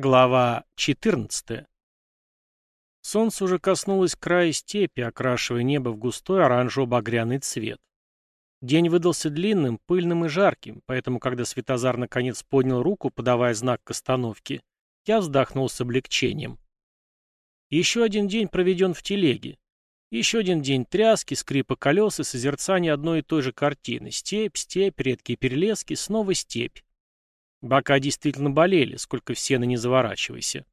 Глава 14. Солнце уже коснулось края степи, окрашивая небо в густой оранжево-багряный цвет. День выдался длинным, пыльным и жарким, поэтому, когда Светозар наконец поднял руку, подавая знак к остановке, я вздохнул с облегчением. Еще один день проведен в телеге. Еще один день тряски, скрипа колес и созерцания одной и той же картины. Степь, степь, редкие перелески, снова степь. Бока действительно болели, сколько в сено не заворачивайся.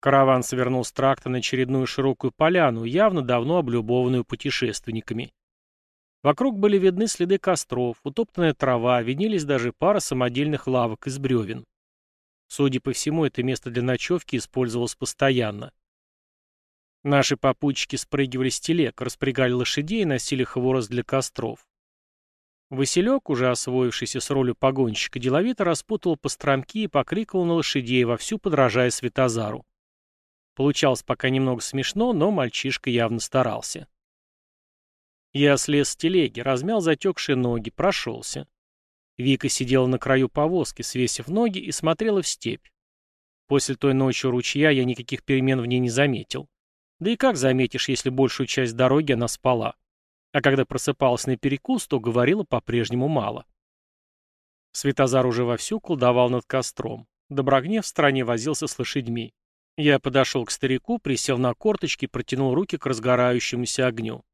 Караван свернул с тракта на очередную широкую поляну, явно давно облюбованную путешественниками. Вокруг были видны следы костров, утоптанная трава, виднелись даже пара самодельных лавок из бревен. Судя по всему, это место для ночевки использовалось постоянно. Наши попутчики спрыгивали с телег, распрягали лошадей и носили хворост для костров. Василек, уже освоившийся с ролью погонщика, деловито распутал постромки и покрикивал на лошадей, вовсю подражая Светозару. Получалось пока немного смешно, но мальчишка явно старался. Я слез с телеги, размял затекшие ноги, прошелся. Вика сидела на краю повозки, свесив ноги, и смотрела в степь. После той ночи у ручья я никаких перемен в ней не заметил. Да и как заметишь, если большую часть дороги она спала? А когда просыпалась на перекус, то говорила по-прежнему мало. Светозар уже вовсю колдовал над костром. Доброгнев в стороне возился с лошадьми. Я подошел к старику, присел на корточки и протянул руки к разгорающемуся огню.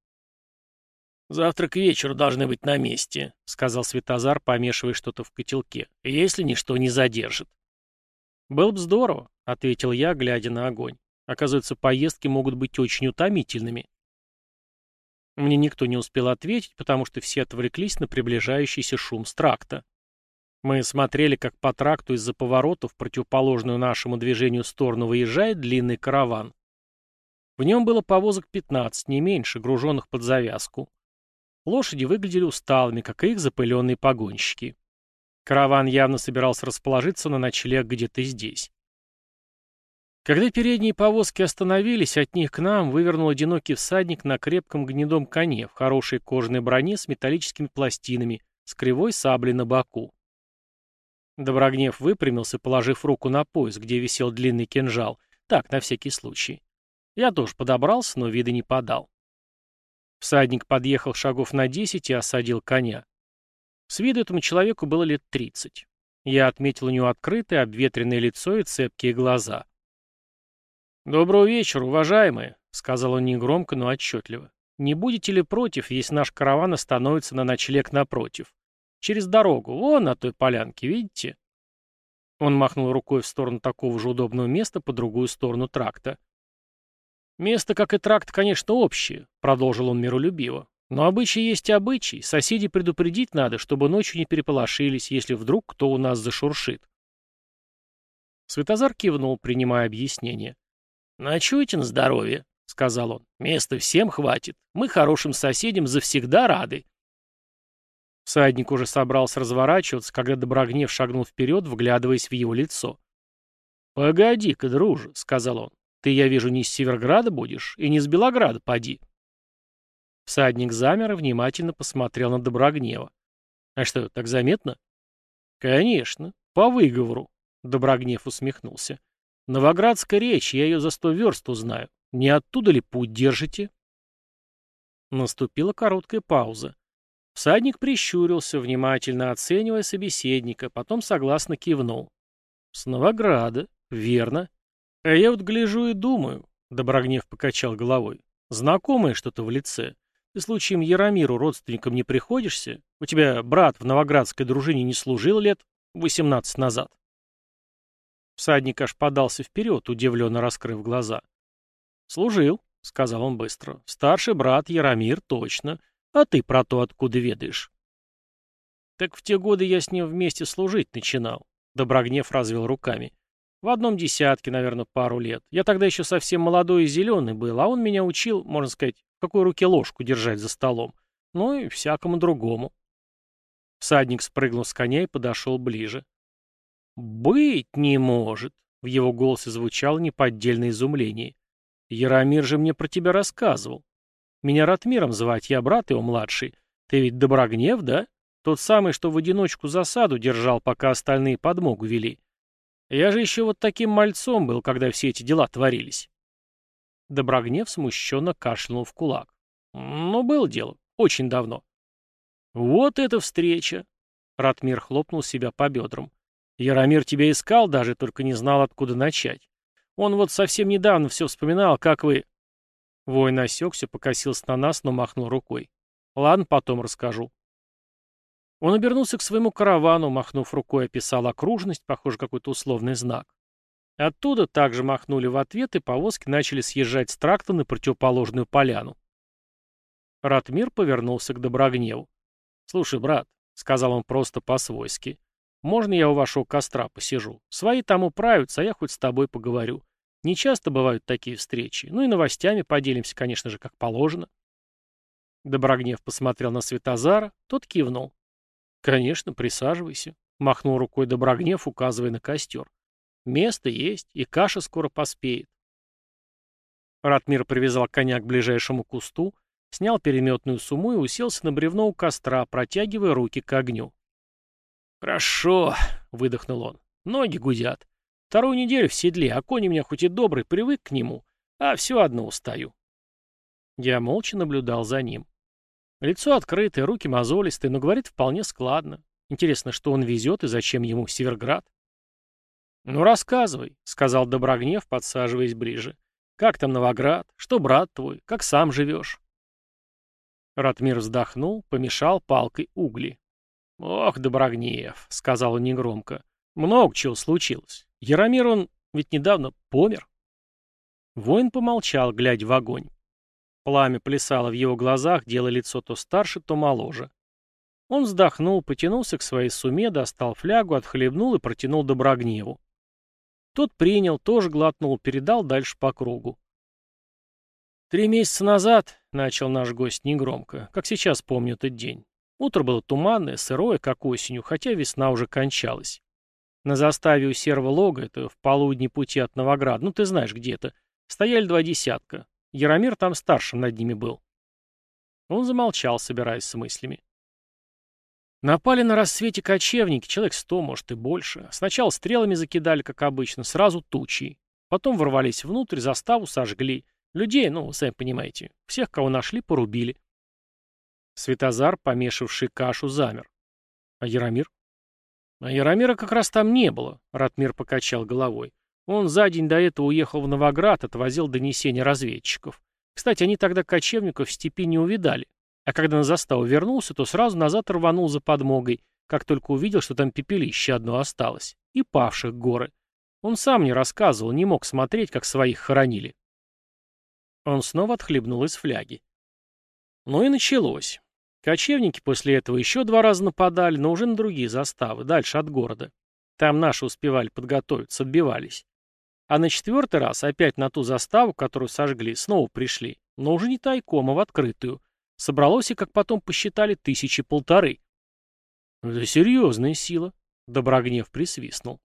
«Завтра к вечеру должны быть на месте», — сказал Светозар, помешивая что-то в котелке, — «если ничто не задержит». «Было бы здорово», — ответил я, глядя на огонь. «Оказывается, поездки могут быть очень утомительными». Мне никто не успел ответить, потому что все отвлеклись на приближающийся шум с тракта. Мы смотрели, как по тракту из-за поворота в противоположную нашему движению сторону выезжает длинный караван. В нем было повозок 15, не меньше, груженных под завязку. Лошади выглядели усталыми, как и их запыленные погонщики. Караван явно собирался расположиться на ночлег где-то здесь. Когда передние повозки остановились, от них к нам вывернул одинокий всадник на крепком гнедом коне в хорошей кожаной броне с металлическими пластинами, с кривой саблей на боку. Доброгнев выпрямился, положив руку на пояс, где висел длинный кинжал, так, на всякий случай. Я тоже подобрался, но вида не подал. Всадник подъехал шагов на десять и осадил коня. С виду этому человеку было лет тридцать. Я отметил у него открытое, обветренное лицо и цепкие глаза. «Доброго вечера, уважаемые», — сказал он негромко, но отчетливо. «Не будете ли против, если наш караван остановится на ночлег напротив? Через дорогу, вон на той полянке, видите?» Он махнул рукой в сторону такого же удобного места по другую сторону тракта. «Место, как и тракт, конечно, общее», — продолжил он миролюбиво. «Но обычай есть обычай. Соседей предупредить надо, чтобы ночью не переполошились, если вдруг кто у нас зашуршит». Светозар кивнул, принимая объяснение. «Ночуйте на здоровье», — сказал он. «Места всем хватит. Мы хорошим соседям завсегда рады». Всадник уже собрался разворачиваться, когда Доброгнев шагнул вперед, вглядываясь в его лицо. «Погоди-ка, друже», — сказал он, — «ты, я вижу, не из Северграда будешь, и не из Белограда поди». Всадник замер и внимательно посмотрел на Доброгнева. «А что, так заметно?» «Конечно, по выговору», — Доброгнев усмехнулся. Новоградская речь, я ее за сто верст узнаю. Не оттуда ли путь держите?» Наступила короткая пауза. Всадник прищурился, внимательно оценивая собеседника, потом согласно кивнул. «С Новограда, верно. А я вот гляжу и думаю», — Доброгнев покачал головой. «Знакомое что-то в лице. Ты случаем Яромиру родственником не приходишься? У тебя брат в новоградской дружине не служил лет восемнадцать назад?» Всадник аж подался вперед, удивленно раскрыв глаза. «Служил», — сказал он быстро. «Старший брат Яромир, точно. А ты про то откуда ведаешь?» «Так в те годы я с ним вместе служить начинал», — Доброгнев развел руками. «В одном десятке, наверное, пару лет. Я тогда еще совсем молодой и зеленый был, а он меня учил, можно сказать, в какой руке ложку держать за столом. Ну и всякому другому». Всадник спрыгнул с коня и подошел ближе. «Быть не может!» — в его голосе звучало неподдельное изумление. «Яромир же мне про тебя рассказывал. Меня Ратмиром звать, я брат его младший. Ты ведь Доброгнев, да? Тот самый, что в одиночку засаду держал, пока остальные подмогу вели. Я же еще вот таким мальцом был, когда все эти дела творились. Доброгнев смущенно кашлянул в кулак. Ну, было дело. Очень давно. Вот эта встреча. Ратмир хлопнул себя по бедрам. Яромир тебя искал даже, только не знал, откуда начать. Он вот совсем недавно все вспоминал, как вы... Воин осекся, покосился на нас, но махнул рукой. Ладно, потом расскажу. Он обернулся к своему каравану, махнув рукой, описал окружность, похоже, какой-то условный знак. Оттуда также махнули в ответ, и повозки начали съезжать с тракта на противоположную поляну. Ратмир повернулся к Доброгневу. «Слушай, брат», — сказал он просто по-свойски, — «можно я у вашего костра посижу? Свои там управятся, а я хоть с тобой поговорю. Не часто бывают такие встречи. Ну и новостями поделимся, конечно же, как положено». Доброгнев посмотрел на Светозара, тот кивнул. «Конечно, присаживайся», — махнул рукой Доброгнев, указывая на костер. «Место есть, и каша скоро поспеет». Ратмир привязал коня к ближайшему кусту, снял переметную сумму и уселся на бревно у костра, протягивая руки к огню. «Хорошо», — выдохнул он, — «ноги гудят. Вторую неделю в седле, а конь у меня хоть и добрый, привык к нему, а все одно устаю». Я молча наблюдал за ним. Лицо открытое, руки мозолистые, но говорит вполне складно. Интересно, что он везет и зачем ему Северград? «Ну, рассказывай», — сказал Доброгнев, подсаживаясь ближе. «Как там Новоград? Что брат твой? Как сам живешь?» Ратмир вздохнул, помешал палкой угли. «Ох, Доброгнев», — сказал он негромко, — «много чего случилось. Яромир, он ведь недавно помер». Воин помолчал, глядя в огонь. Пламя плясало в его глазах, делая лицо то старше, то моложе. Он вздохнул, потянулся к своей суме, достал флягу, отхлебнул и протянул Доброгневу. Тот принял, тоже глотнул, передал дальше по кругу. «Три месяца назад», — начал наш гость негромко, как сейчас помню этот день. Утро было туманное, сырое, как осенью, хотя весна уже кончалась. На заставе у серого лога, это в полудне пути от Новограда, ну ты знаешь где это, стояли два десятка. Яромир там старшим над ними был. Он замолчал, собираясь с мыслями. Напали на рассвете кочевники, человек сто, может и больше. Сначала стрелами закидали, как обычно, сразу тучей. Потом ворвались внутрь, заставу сожгли. Людей, ну, сами понимаете, всех, кого нашли, порубили. Светозар, помешавший кашу, замер. А Яромир? А Яромира как раз там не было, Ратмир покачал головой. Он за день до этого уехал в Новоград, отвозил донесения разведчиков. Кстати, они тогда кочевников в степи не увидали. А когда на заставу вернулся, то сразу назад рванул за подмогой, как только увидел, что там пепелище одно осталось. И павших горы. Он сам не рассказывал, не мог смотреть, как своих хоронили. Он снова отхлебнул из фляги. Ну и началось. Кочевники после этого еще два раза нападали, но уже на другие заставы, дальше от города. Там наши успевали подготовиться, отбивались. А на четвертый раз опять на ту заставу, которую сожгли, снова пришли, но уже не тайком, а в открытую. Собралось и, как потом посчитали, тысячи полторы. «Это серьезная сила», — Доброгнев присвистнул.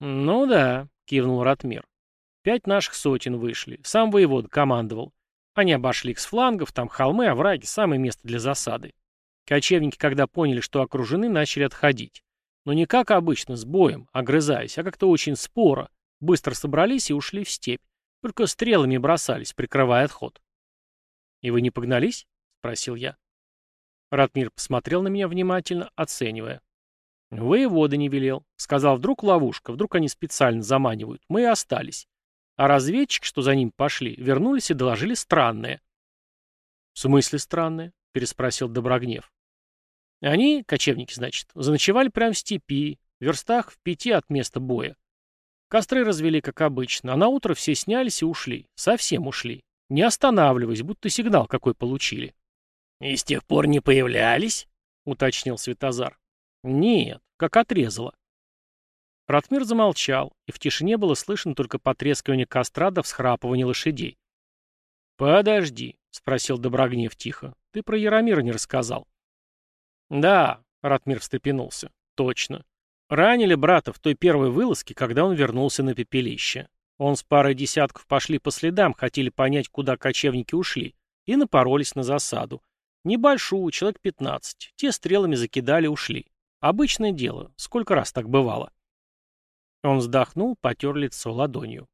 «Ну да», — кивнул Ратмир. «Пять наших сотен вышли. Сам воевод командовал. Они обошли их с флангов, там холмы, овраги, самое место для засады. Кочевники, когда поняли, что окружены, начали отходить. Но не как обычно, с боем, огрызаясь, а как-то очень споро, Быстро собрались и ушли в степь. Только стрелами бросались, прикрывая отход. «И вы не погнались?» — спросил я. Ратмир посмотрел на меня внимательно, оценивая. «Воевода не велел. Сказал, вдруг ловушка, вдруг они специально заманивают. Мы и остались. А разведчики, что за ним пошли, вернулись и доложили странное». «В смысле странное?» — переспросил Доброгнев. «Они, кочевники, значит, заночевали прямо в степи, в верстах в пяти от места боя. Костры развели, как обычно, а на утро все снялись и ушли. Совсем ушли. Не останавливаясь, будто сигнал какой получили. «И с тех пор не появлялись?» — уточнил Светозар. «Нет, как отрезало». Ратмир замолчал, и в тишине было слышно только потрескивание костра да всхрапывание лошадей. «Подожди», — спросил Доброгнев тихо, — «ты про Яромира не рассказал». «Да», — Ратмир встрепенулся, — «точно. Ранили брата в той первой вылазке, когда он вернулся на пепелище. Он с парой десятков пошли по следам, хотели понять, куда кочевники ушли, и напоролись на засаду. Небольшую, человек 15. Те стрелами закидали, ушли. Обычное дело. Сколько раз так бывало? Он вздохнул, потер лицо ладонью.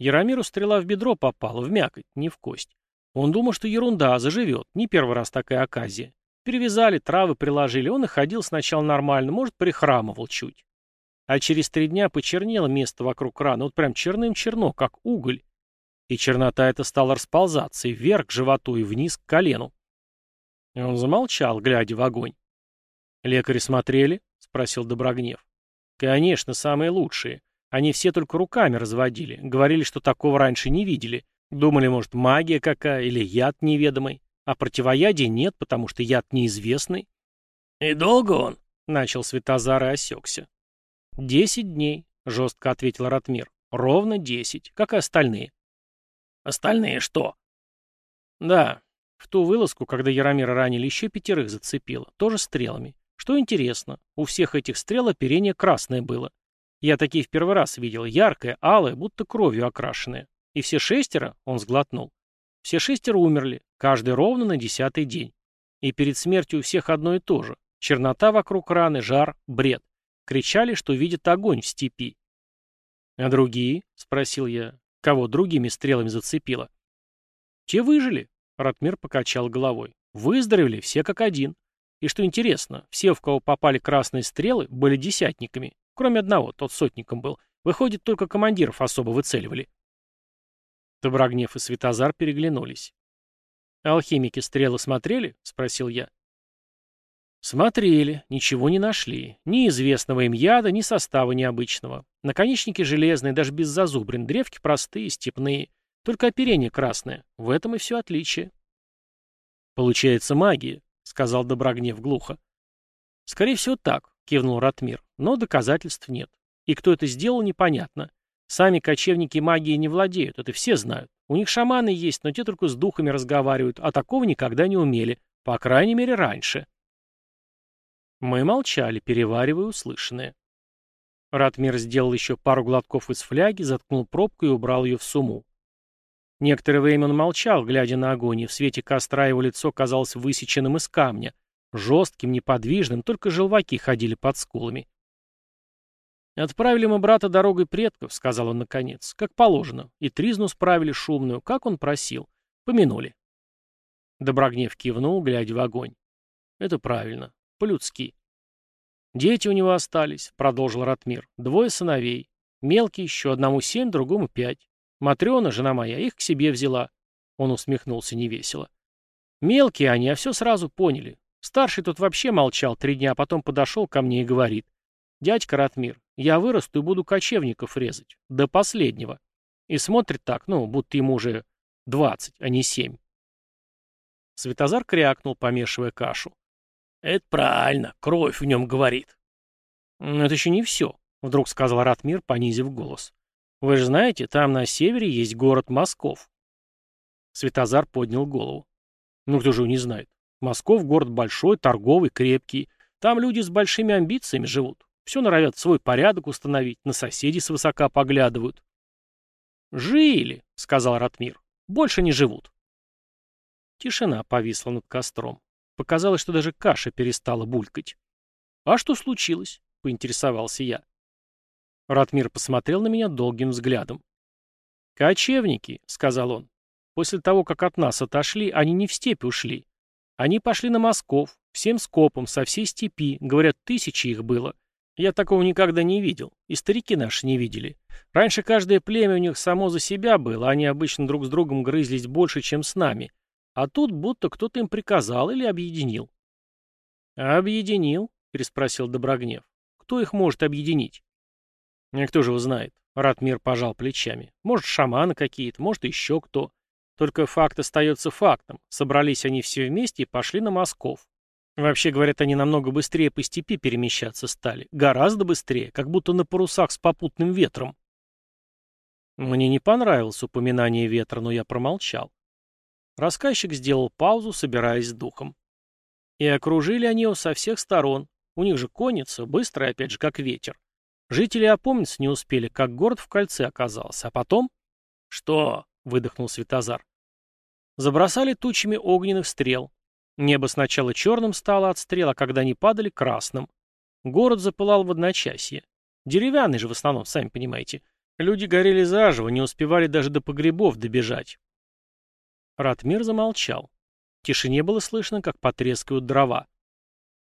Яромиру стрела в бедро попала, в мякоть, не в кость. Он думал, что ерунда, заживет, не первый раз такая оказия. Перевязали, травы приложили, он и ходил сначала нормально, может, прихрамывал чуть. А через три дня почернело место вокруг раны, вот прям черным-черно, как уголь. И чернота эта стала расползаться и вверх к животу, и вниз к колену. И он замолчал, глядя в огонь. «Лекари смотрели?» — спросил Доброгнев. «Конечно, самые лучшие. Они все только руками разводили. Говорили, что такого раньше не видели. Думали, может, магия какая или яд неведомый. А противоядия нет, потому что яд неизвестный». «И долго он?» — начал Светозар и осекся. «Десять дней», — жестко ответил Ратмир. «Ровно десять, как и остальные». «Остальные что?» «Да, в ту вылазку, когда Яромира ранили, еще пятерых зацепило, тоже стрелами. Что интересно, у всех этих стрел оперение красное было. Я такие в первый раз видел, яркое, алое, будто кровью окрашенное. И все шестеро, он сглотнул, все шестеро умерли, каждый ровно на десятый день. И перед смертью у всех одно и то же. Чернота вокруг раны, жар, бред. Кричали, что видят огонь в степи. «А другие?» — спросил я. «Кого другими стрелами зацепило?» «Те выжили», — Ратмир покачал головой. «Выздоровели все как один. И что интересно, все, в кого попали красные стрелы, были десятниками, кроме одного, тот сотником был. Выходит, только командиров особо выцеливали. Доброгнев и Светозар переглянулись. «Алхимики стрелы смотрели?» — спросил я. Смотрели, ничего не нашли. Ни известного им яда, ни состава необычного. Наконечники железные, даже без зазубрин, древки простые, степные. Только оперение красное. В этом и все отличие. Получается магия сказал Доброгнев глухо. Скорее всего так, кивнул Ратмир, но доказательств нет. И кто это сделал, непонятно. Сами кочевники магией не владеют, это все знают. У них шаманы есть, но те только с духами разговаривают, а такого никогда не умели. По крайней мере, раньше. Мы молчали, переваривая услышанное. Ратмир сделал еще пару глотков из фляги, заткнул пробку и убрал ее в сумму. Некоторое время он молчал, глядя на огонь, и в свете костра его лицо казалось высеченным из камня, жестким, неподвижным, только желваки ходили под скулами. «Отправили мы брата дорогой предков», — сказал он наконец, — «как положено, и тризну справили шумную, как он просил. Помянули». Доброгнев кивнул, глядя в огонь. «Это правильно. По-людски». «Дети у него остались», — продолжил Ратмир. «Двое сыновей. Мелкий еще, одному семь, другому пять. Матрена, жена моя, их к себе взяла. Он усмехнулся невесело. Мелкие они, а все сразу поняли. Старший тут вообще молчал три дня, а потом подошел ко мне и говорит. «Дядька Ратмир, я вырасту и буду кочевников резать. До последнего». И смотрит так, ну, будто ему уже двадцать, а не семь. Светозар крякнул, помешивая кашу. «Это правильно, кровь в нем говорит». «Но это еще не все», — вдруг сказал Ратмир, понизив голос. Вы же знаете, там на севере есть город Москов. Светозар поднял голову. Ну кто же его не знает? Москов город большой, торговый, крепкий. Там люди с большими амбициями живут. Все норовят свой порядок установить, на соседей свысока поглядывают. «Жили», — сказал Ратмир. «Больше не живут». Тишина повисла над костром. Показалось, что даже каша перестала булькать. «А что случилось?» — поинтересовался я. Ратмир посмотрел на меня долгим взглядом. «Кочевники», — сказал он. «После того, как от нас отошли, они не в степь ушли. Они пошли на Москов, всем скопом, со всей степи. Говорят, тысячи их было. Я такого никогда не видел. И старики наши не видели. Раньше каждое племя у них само за себя было, они обычно друг с другом грызлись больше, чем с нами. А тут будто кто-то им приказал или объединил». «Объединил?» — переспросил Доброгнев. «Кто их может объединить?» И кто же его знает? Ратмир пожал плечами. Может, шаманы какие-то, может, еще кто. Только факт остается фактом. Собрались они все вместе и пошли на Москов. Вообще, говорят, они намного быстрее по степи перемещаться стали. Гораздо быстрее, как будто на парусах с попутным ветром. Мне не понравилось упоминание ветра, но я промолчал. Рассказчик сделал паузу, собираясь с духом. И окружили они его со всех сторон. У них же конница, быстрая, опять же, как ветер. Жители опомниться не успели, как город в кольце оказался. А потом... «Что?» — выдохнул Светозар. Забросали тучами огненных стрел. Небо сначала черным стало от стрел, а когда они падали — красным. Город запылал в одночасье. Деревянный же в основном, сами понимаете. Люди горели заживо, не успевали даже до погребов добежать. Ратмир замолчал. В тишине было слышно, как потрескивают дрова.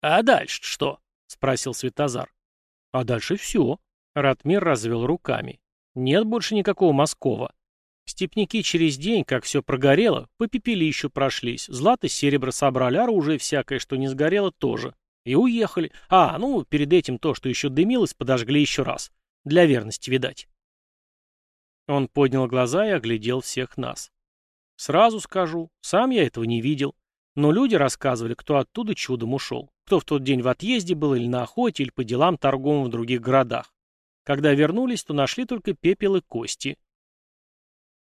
«А дальше что?» — спросил Светозар. «А дальше все». Ратмир развел руками. «Нет больше никакого Москова. Степняки через день, как все прогорело, по пепелищу прошлись, злато серебро собрали, оружие всякое, что не сгорело, тоже. И уехали. А, ну, перед этим то, что еще дымилось, подожгли еще раз. Для верности, видать. Он поднял глаза и оглядел всех нас. Сразу скажу, сам я этого не видел. Но люди рассказывали, кто оттуда чудом ушел. Кто в тот день в отъезде был или на охоте, или по делам торговым в других городах. Когда вернулись, то нашли только пепел и кости.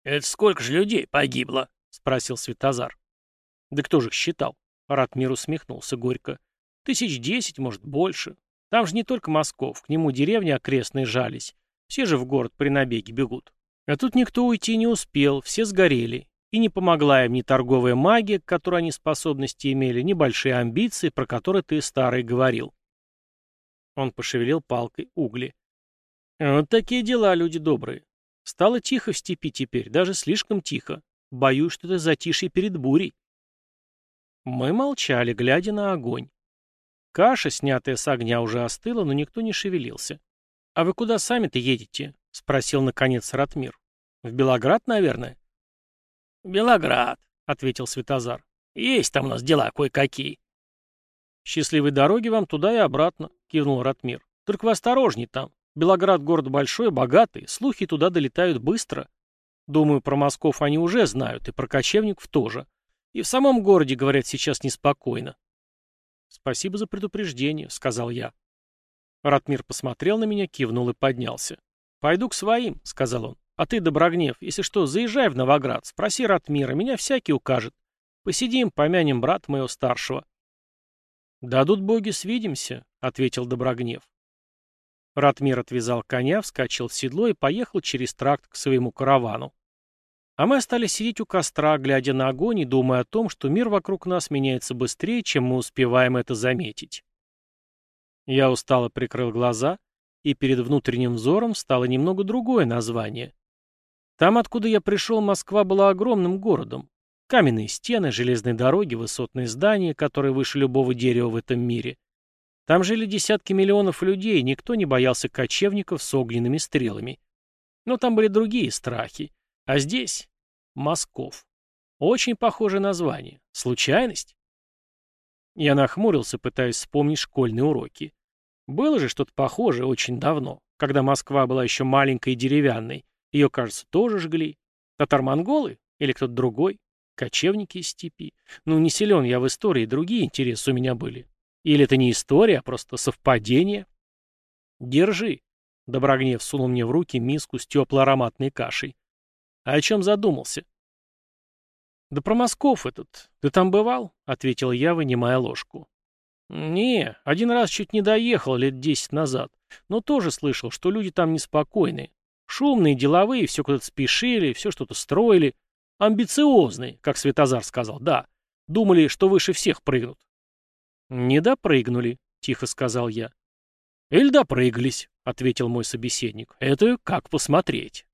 «Это сколько же людей погибло?» — спросил Светозар. «Да кто же их считал?» Ратмир усмехнулся горько. «Тысяч десять, может, больше. Там же не только Москов, к нему деревни окрестные жались. Все же в город при набеге бегут. А тут никто уйти не успел, все сгорели. И не помогла им ни торговая магия, к которой они способности имели, ни большие амбиции, про которые ты, старый, говорил». Он пошевелил палкой угли. «Вот такие дела, люди добрые. Стало тихо в степи теперь, даже слишком тихо. Боюсь, что это затишье перед бурей. Мы молчали, глядя на огонь. Каша, снятая с огня, уже остыла, но никто не шевелился. «А вы куда сами-то едете?» — спросил, наконец, Ратмир. «В Белоград, наверное?» «Белоград», — ответил Светозар. «Есть там у нас дела кое-какие». «Счастливой дороги вам туда и обратно», — кивнул Ратмир. «Только вы осторожней там. Белоград город большой, богатый, слухи туда долетают быстро. Думаю, про Москов они уже знают, и про кочевников тоже. И в самом городе, говорят, сейчас неспокойно. «Спасибо за предупреждение», — сказал я. Ратмир посмотрел на меня, кивнул и поднялся. «Пойду к своим», — сказал он. «А ты, Доброгнев, если что, заезжай в Новоград, спроси Ратмира, меня всякий укажет. Посидим, помянем брата моего старшего». «Дадут боги, свидимся», — ответил Доброгнев. Ратмир отвязал коня, вскочил в седло и поехал через тракт к своему каравану. А мы остались сидеть у костра, глядя на огонь и думая о том, что мир вокруг нас меняется быстрее, чем мы успеваем это заметить. Я устало прикрыл глаза, и перед внутренним взором стало немного другое название. Там, откуда я пришел, Москва была огромным городом. Каменные стены, железные дороги, высотные здания, которые выше любого дерева в этом мире. Там жили десятки миллионов людей, никто не боялся кочевников с огненными стрелами. Но там были другие страхи. А здесь — Москов. Очень похожее название. Случайность? Я нахмурился, пытаясь вспомнить школьные уроки. Было же что-то похожее очень давно, когда Москва была еще маленькой и деревянной. Ее, кажется, тоже жгли. Татар-монголы? Или кто-то другой? Кочевники из степи? Ну, не силен я в истории, другие интересы у меня были. Или это не история, а просто совпадение? Держи. Доброгнев сунул мне в руки миску с теплой ароматной кашей. А о чем задумался? Да про Москов этот. Ты там бывал? Ответил я, вынимая ложку. Не, один раз чуть не доехал лет десять назад. Но тоже слышал, что люди там неспокойные. Шумные, деловые, все куда-то спешили, все что-то строили. Амбициозные, как Светозар сказал, да. Думали, что выше всех прыгнут. «Не допрыгнули», — тихо сказал я. «Или допрыгались», — ответил мой собеседник. «Это как посмотреть».